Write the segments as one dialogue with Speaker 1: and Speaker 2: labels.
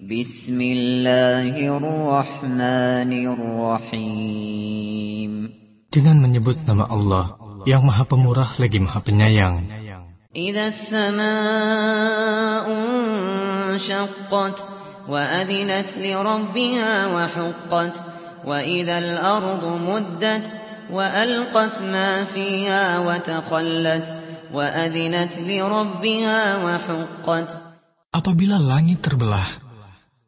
Speaker 1: Bismillahirrahmanirrahim. Dengan menyebut nama Allah yang Maha Pemurah lagi Maha Penyayang.
Speaker 2: إذا السماء انشقت وأذنت لربها وحقت وإذا الأرض مدت وألقت ما فيها وتخلت وأذنت لربها وحقت
Speaker 1: Apabila langit terbelah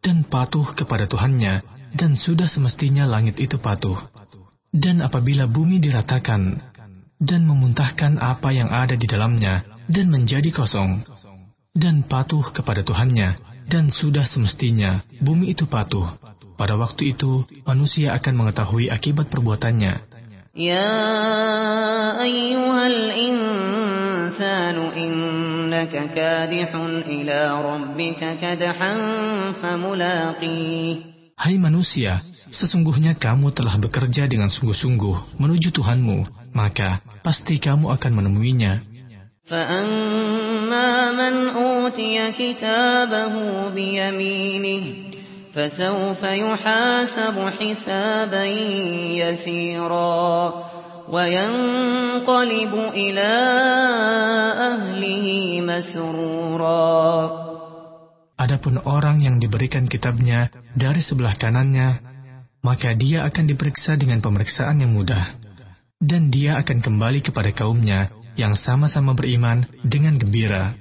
Speaker 1: dan patuh kepada Tuhannya dan sudah semestinya langit itu patuh dan apabila bumi diratakan dan memuntahkan apa yang ada di dalamnya dan menjadi kosong, dan patuh kepada Tuhannya, dan sudah semestinya bumi itu patuh. Pada waktu itu, manusia akan mengetahui akibat perbuatannya.
Speaker 2: Ya ayyuhal insanu innaka kadihun ila rabbika kadhan famulaqih.
Speaker 1: Hai manusia, sesungguhnya kamu telah bekerja dengan sungguh-sungguh menuju Tuhanmu, maka pasti kamu akan menemuinya.
Speaker 2: فأما من أوتي كتابه بيمينه فسوف يحاسب حسابا يسيرا وينقلب إلى أهله مسرورا
Speaker 1: Adapun orang yang diberikan kitabnya dari sebelah kanannya, maka dia akan diperiksa dengan pemeriksaan yang mudah. Dan dia akan kembali kepada kaumnya yang sama-sama beriman dengan gembira.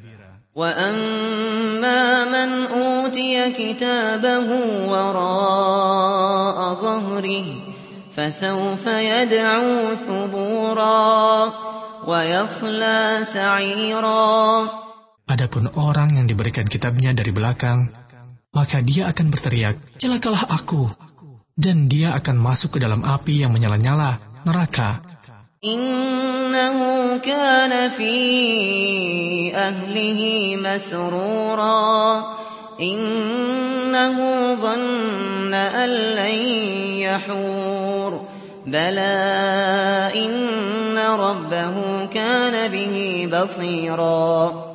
Speaker 1: Adapun orang yang diberikan kitabnya dari belakang, maka dia akan berteriak, Celakalah aku! Dan dia akan masuk ke dalam api yang menyala-nyala, neraka.
Speaker 2: Bala bihi basira.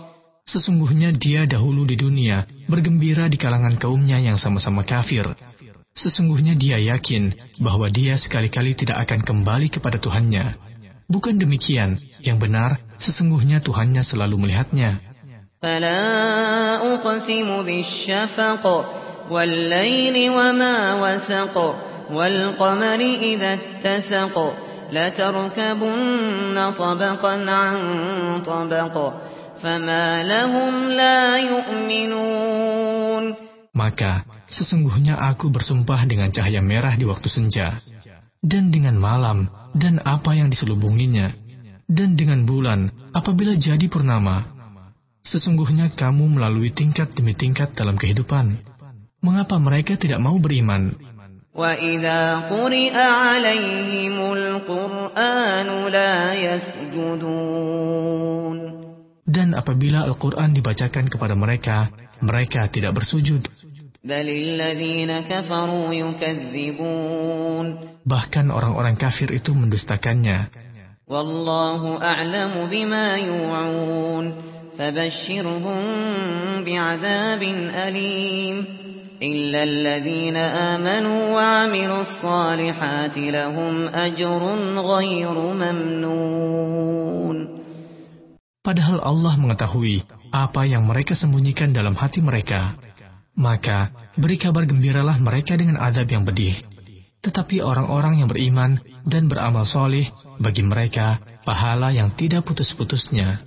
Speaker 1: Sesungguhnya dia dahulu di dunia bergembira di kalangan kaumnya yang sama-sama kafir. Sesungguhnya dia yakin bahwa dia sekali-kali tidak akan kembali kepada Tuhannya. Bukan demikian, yang benar sesungguhnya Tuhannya selalu melihatnya. Maka, sesungguhnya aku bersumpah dengan cahaya merah di waktu senja, dan dengan malam, dan apa yang diselubunginya, dan dengan bulan apabila jadi purnama. Sesungguhnya kamu melalui tingkat demi tingkat dalam kehidupan. Mengapa mereka tidak mau beriman?
Speaker 2: وَإِذَا قُرِئَ عَلَيْهِمُ الْقُرْآنُ لَا يَسْجُدُونَ
Speaker 1: Dan apabila Al-Quran dibacakan kepada mereka, mereka tidak bersujud.
Speaker 2: بَلِ الَّذِينَ كَفَرُوا يُكَذِّبُونَ
Speaker 1: Bahkan orang-orang kafir itu mendustakannya.
Speaker 2: Wallahu a'lamu bima yu'un. Fabashshirhum bi'adzabin alim. إلا الذين آمنوا وعملوا الصالحات لهم أجر غير ممنون
Speaker 1: Padahal Allah mengetahui apa yang mereka sembunyikan dalam hati mereka. Maka beri kabar gembiralah mereka dengan adab yang pedih. Tetapi orang-orang yang beriman dan beramal soleh, bagi mereka pahala yang tidak putus-putusnya.